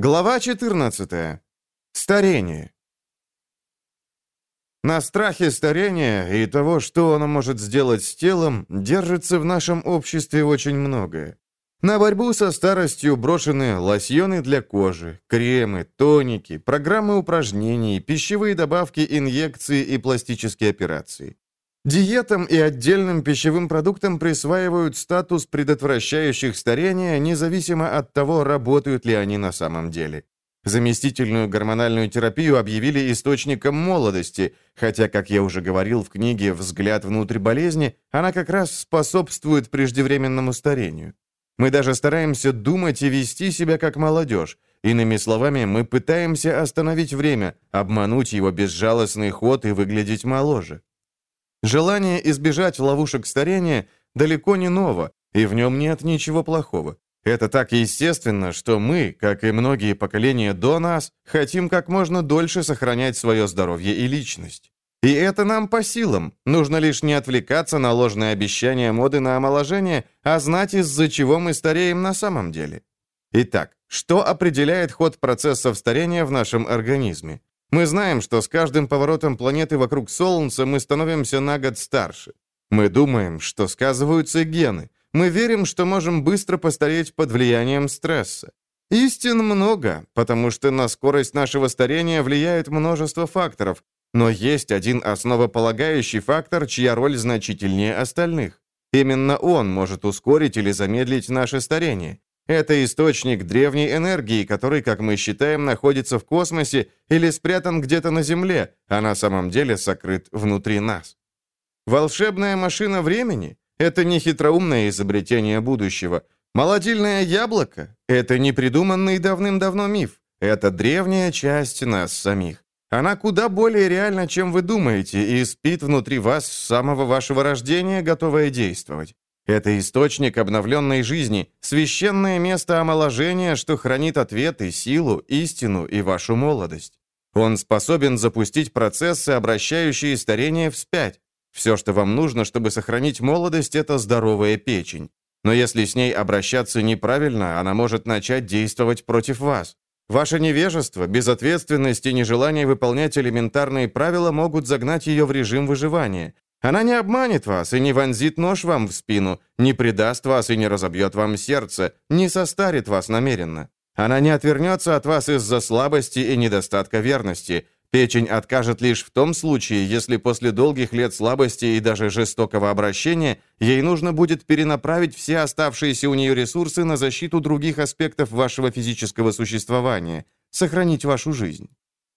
Глава 14. Старение. На страхе старения и того, что оно может сделать с телом, держится в нашем обществе очень многое. На борьбу со старостью брошены лосьоны для кожи, кремы, тоники, программы упражнений, пищевые добавки, инъекции и пластические операции. Диетам и отдельным пищевым продуктам присваивают статус предотвращающих старение, независимо от того, работают ли они на самом деле. Заместительную гормональную терапию объявили источником молодости, хотя, как я уже говорил в книге «Взгляд внутрь болезни», она как раз способствует преждевременному старению. Мы даже стараемся думать и вести себя как молодежь. Иными словами, мы пытаемся остановить время, обмануть его безжалостный ход и выглядеть моложе. Желание избежать ловушек старения далеко не ново, и в нем нет ничего плохого. Это так естественно, что мы, как и многие поколения до нас, хотим как можно дольше сохранять свое здоровье и личность. И это нам по силам. Нужно лишь не отвлекаться на ложные обещания моды на омоложение, а знать, из-за чего мы стареем на самом деле. Итак, что определяет ход процессов старения в нашем организме? Мы знаем, что с каждым поворотом планеты вокруг Солнца мы становимся на год старше. Мы думаем, что сказываются гены. Мы верим, что можем быстро постареть под влиянием стресса. Истин много, потому что на скорость нашего старения влияет множество факторов, но есть один основополагающий фактор, чья роль значительнее остальных. Именно он может ускорить или замедлить наше старение. Это источник древней энергии, который, как мы считаем, находится в космосе или спрятан где-то на Земле, а на самом деле сокрыт внутри нас. Волшебная машина времени — это не хитроумное изобретение будущего. Молодильное яблоко — это не придуманный давным-давно миф. Это древняя часть нас самих. Она куда более реальна, чем вы думаете, и спит внутри вас с самого вашего рождения, готовая действовать. Это источник обновленной жизни, священное место омоложения, что хранит ответы, силу, истину и вашу молодость. Он способен запустить процессы, обращающие старение вспять. Все, что вам нужно, чтобы сохранить молодость, это здоровая печень. Но если с ней обращаться неправильно, она может начать действовать против вас. Ваше невежество, безответственность и нежелание выполнять элементарные правила могут загнать ее в режим выживания, она не обманет вас и не вонзит нож вам в спину, не предаст вас и не разобьет вам сердце, не состарит вас намеренно. Она не отвернется от вас из-за слабости и недостатка верности. Печень откажет лишь в том случае, если после долгих лет слабости и даже жестокого обращения ей нужно будет перенаправить все оставшиеся у нее ресурсы на защиту других аспектов вашего физического существования, сохранить вашу жизнь.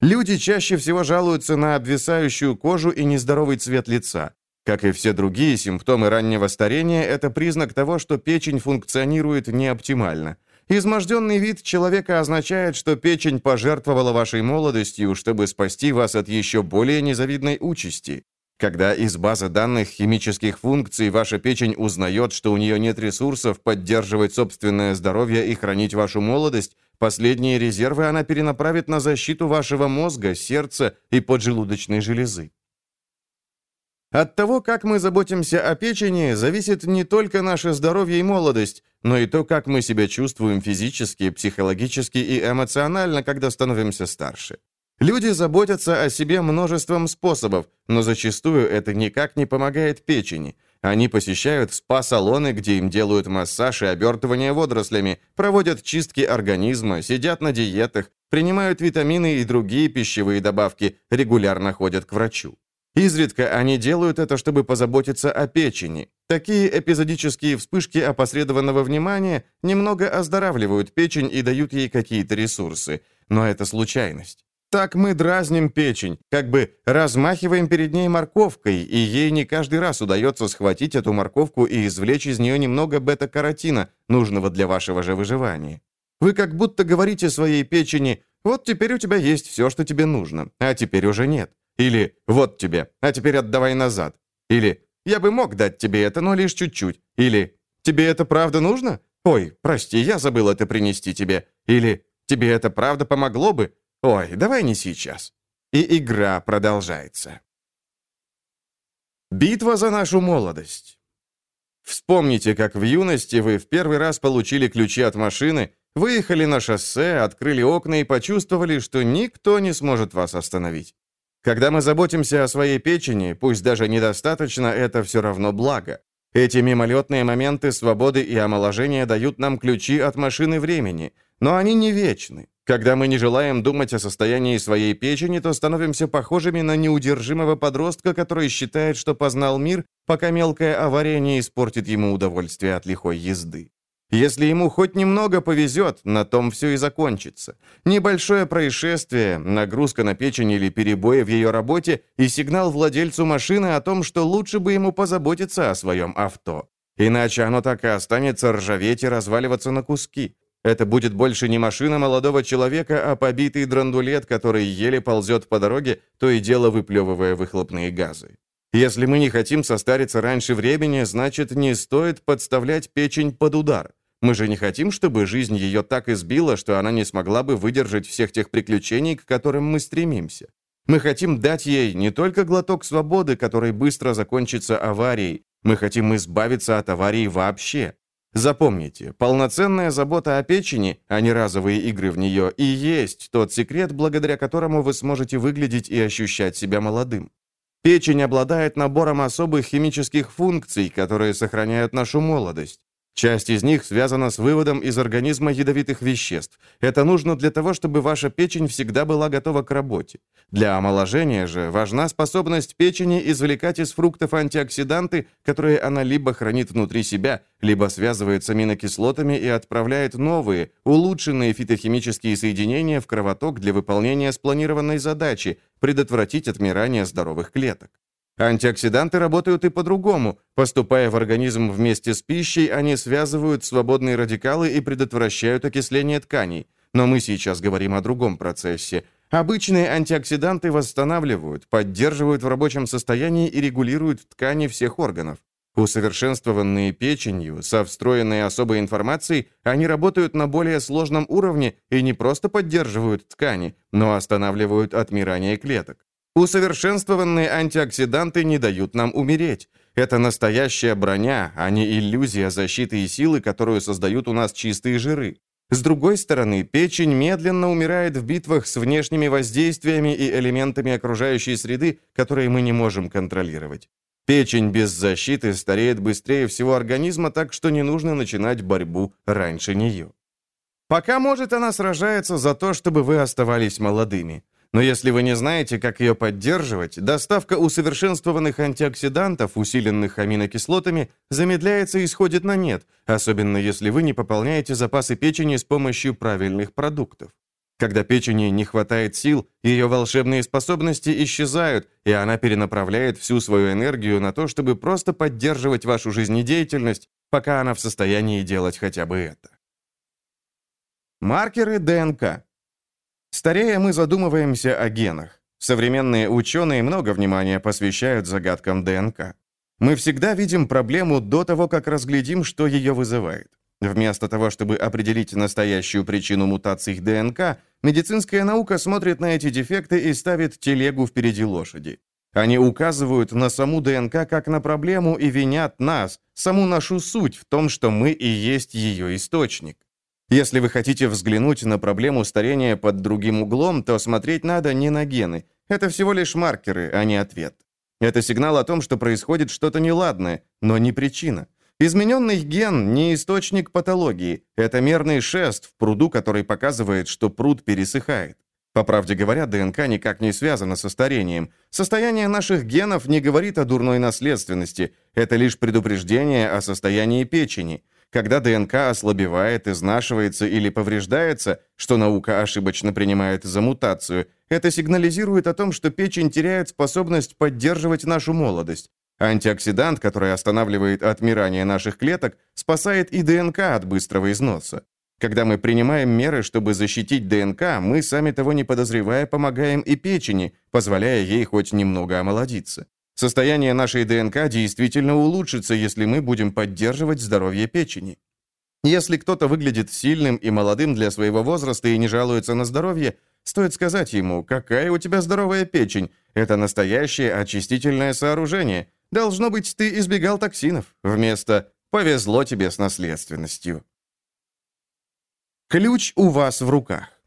Люди чаще всего жалуются на обвисающую кожу и нездоровый цвет лица. Как и все другие симптомы раннего старения, это признак того, что печень функционирует неоптимально. Изможденный вид человека означает, что печень пожертвовала вашей молодостью, чтобы спасти вас от еще более незавидной участи. Когда из базы данных химических функций ваша печень узнает, что у нее нет ресурсов поддерживать собственное здоровье и хранить вашу молодость, Последние резервы она перенаправит на защиту вашего мозга, сердца и поджелудочной железы. От того, как мы заботимся о печени, зависит не только наше здоровье и молодость, но и то, как мы себя чувствуем физически, психологически и эмоционально, когда становимся старше. Люди заботятся о себе множеством способов, но зачастую это никак не помогает печени – они посещают спа-салоны, где им делают массаж и обертывание водорослями, проводят чистки организма, сидят на диетах, принимают витамины и другие пищевые добавки, регулярно ходят к врачу. Изредка они делают это, чтобы позаботиться о печени. Такие эпизодические вспышки опосредованного внимания немного оздоравливают печень и дают ей какие-то ресурсы. Но это случайность. Так мы дразним печень, как бы размахиваем перед ней морковкой, и ей не каждый раз удается схватить эту морковку и извлечь из нее немного бета-каротина, нужного для вашего же выживания. Вы как будто говорите своей печени «Вот теперь у тебя есть все, что тебе нужно, а теперь уже нет». Или «Вот тебе, а теперь отдавай назад». Или «Я бы мог дать тебе это, но лишь чуть-чуть». Или «Тебе это правда нужно? Ой, прости, я забыл это принести тебе». Или «Тебе это правда помогло бы? Ой, давай не сейчас. И игра продолжается. Битва за нашу молодость. Вспомните, как в юности вы в первый раз получили ключи от машины, Выехали на шоссе, открыли окна и почувствовали, что никто не сможет вас остановить. Когда мы заботимся о своей печени, пусть даже недостаточно, это все равно благо. Эти мимолетные моменты свободы и омоложения дают нам ключи от машины времени, но они не вечны. Когда мы не желаем думать о состоянии своей печени, то становимся похожими на неудержимого подростка, который считает, что познал мир, пока мелкая авария не испортит ему удовольствие от лихой езды. Если ему хоть немного повезет, на том все и закончится. Небольшое происшествие, нагрузка на печень или перебои в ее работе и сигнал владельцу машины о том, что лучше бы ему позаботиться о своем авто. Иначе оно так и останется ржаветь и разваливаться на куски. Это будет больше не машина молодого человека, а побитый драндулет, который еле ползет по дороге, то и дело выплевывая выхлопные газы. Если мы не хотим состариться раньше времени, значит, не стоит подставлять печень под удар. Мы же не хотим, чтобы жизнь ее так избила, что она не смогла бы выдержать всех тех приключений, к которым мы стремимся. Мы хотим дать ей не только глоток свободы, который быстро закончится аварией, мы хотим избавиться от аварии вообще. Запомните, полноценная забота о печени, а не разовые игры в нее, и есть тот секрет, благодаря которому вы сможете выглядеть и ощущать себя молодым. Печень обладает набором особых химических функций, которые сохраняют нашу молодость. Часть из них связана с выводом из организма ядовитых веществ. Это нужно для того, чтобы ваша печень всегда была готова к работе. Для омоложения же важна способность печени извлекать из фруктов антиоксиданты, которые она либо хранит внутри себя, либо связывает с аминокислотами и отправляет новые, улучшенные фитохимические соединения в кровоток для выполнения спланированной задачи – предотвратить отмирание здоровых клеток. Антиоксиданты работают и по-другому. Поступая в организм вместе с пищей, они связывают свободные радикалы и предотвращают окисление тканей. Но мы сейчас говорим о другом процессе. Обычные антиоксиданты восстанавливают, поддерживают в рабочем состоянии и регулируют ткани всех органов. Усовершенствованные печенью, со встроенной особой информацией, они работают на более сложном уровне и не просто поддерживают ткани, но останавливают отмирание клеток. Усовершенствованные антиоксиданты не дают нам умереть. Это настоящая броня, а не иллюзия защиты и силы, которую создают у нас чистые жиры. С другой стороны, печень медленно умирает в битвах с внешними воздействиями и элементами окружающей среды, которые мы не можем контролировать. Печень без защиты стареет быстрее всего организма, так что не нужно начинать борьбу раньше нее. Пока, может, она сражается за то, чтобы вы оставались молодыми. Но если вы не знаете, как ее поддерживать, доставка усовершенствованных антиоксидантов, усиленных аминокислотами, замедляется и сходит на нет, особенно если вы не пополняете запасы печени с помощью правильных продуктов. Когда печени не хватает сил, ее волшебные способности исчезают, и она перенаправляет всю свою энергию на то, чтобы просто поддерживать вашу жизнедеятельность, пока она в состоянии делать хотя бы это. Маркеры ДНК. Старея, мы задумываемся о генах. Современные ученые много внимания посвящают загадкам ДНК. Мы всегда видим проблему до того, как разглядим, что ее вызывает. Вместо того, чтобы определить настоящую причину мутаций ДНК, медицинская наука смотрит на эти дефекты и ставит телегу впереди лошади. Они указывают на саму ДНК как на проблему и винят нас, саму нашу суть в том, что мы и есть ее источник. Если вы хотите взглянуть на проблему старения под другим углом, то смотреть надо не на гены. Это всего лишь маркеры, а не ответ. Это сигнал о том, что происходит что-то неладное, но не причина. Измененный ген не источник патологии. Это мерный шест в пруду, который показывает, что пруд пересыхает. По правде говоря, ДНК никак не связана со старением. Состояние наших генов не говорит о дурной наследственности. Это лишь предупреждение о состоянии печени. Когда ДНК ослабевает, изнашивается или повреждается, что наука ошибочно принимает за мутацию, это сигнализирует о том, что печень теряет способность поддерживать нашу молодость. Антиоксидант, который останавливает отмирание наших клеток, спасает и ДНК от быстрого износа. Когда мы принимаем меры, чтобы защитить ДНК, мы, сами того не подозревая, помогаем и печени, позволяя ей хоть немного омолодиться. Состояние нашей ДНК действительно улучшится, если мы будем поддерживать здоровье печени. Если кто-то выглядит сильным и молодым для своего возраста и не жалуется на здоровье, стоит сказать ему, какая у тебя здоровая печень. Это настоящее очистительное сооружение. Должно быть, ты избегал токсинов. Вместо «повезло тебе с наследственностью». Ключ у вас в руках.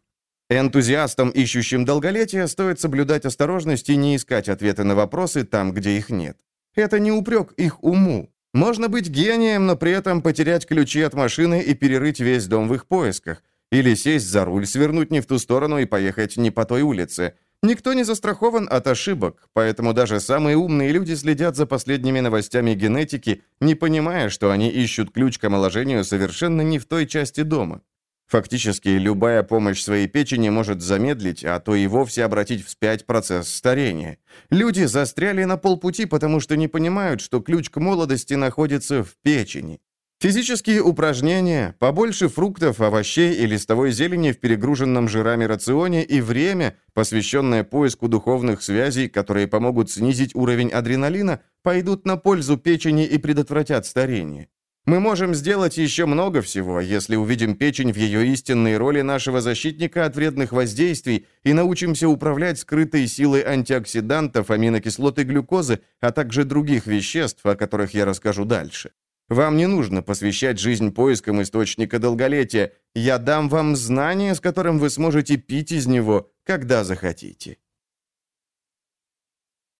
Энтузиастам, ищущим долголетие, стоит соблюдать осторожность и не искать ответы на вопросы там, где их нет. Это не упрек их уму. Можно быть гением, но при этом потерять ключи от машины и перерыть весь дом в их поисках. Или сесть за руль, свернуть не в ту сторону и поехать не по той улице. Никто не застрахован от ошибок, поэтому даже самые умные люди следят за последними новостями генетики, не понимая, что они ищут ключ к омоложению совершенно не в той части дома. Фактически, любая помощь своей печени может замедлить, а то и вовсе обратить вспять процесс старения. Люди застряли на полпути, потому что не понимают, что ключ к молодости находится в печени. Физические упражнения, побольше фруктов, овощей и листовой зелени в перегруженном жирами рационе и время, посвященное поиску духовных связей, которые помогут снизить уровень адреналина, пойдут на пользу печени и предотвратят старение. Мы можем сделать еще много всего, если увидим печень в ее истинной роли нашего защитника от вредных воздействий и научимся управлять скрытой силой антиоксидантов, аминокислот и глюкозы, а также других веществ, о которых я расскажу дальше. Вам не нужно посвящать жизнь поискам источника долголетия. Я дам вам знание, с которым вы сможете пить из него, когда захотите.